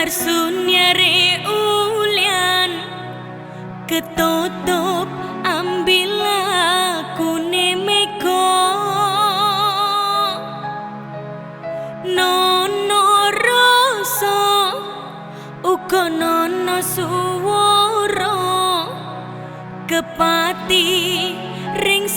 Marsun ulian Ketutup ambil aku nemeko Nono rasa Uko nono suworo Kepati ring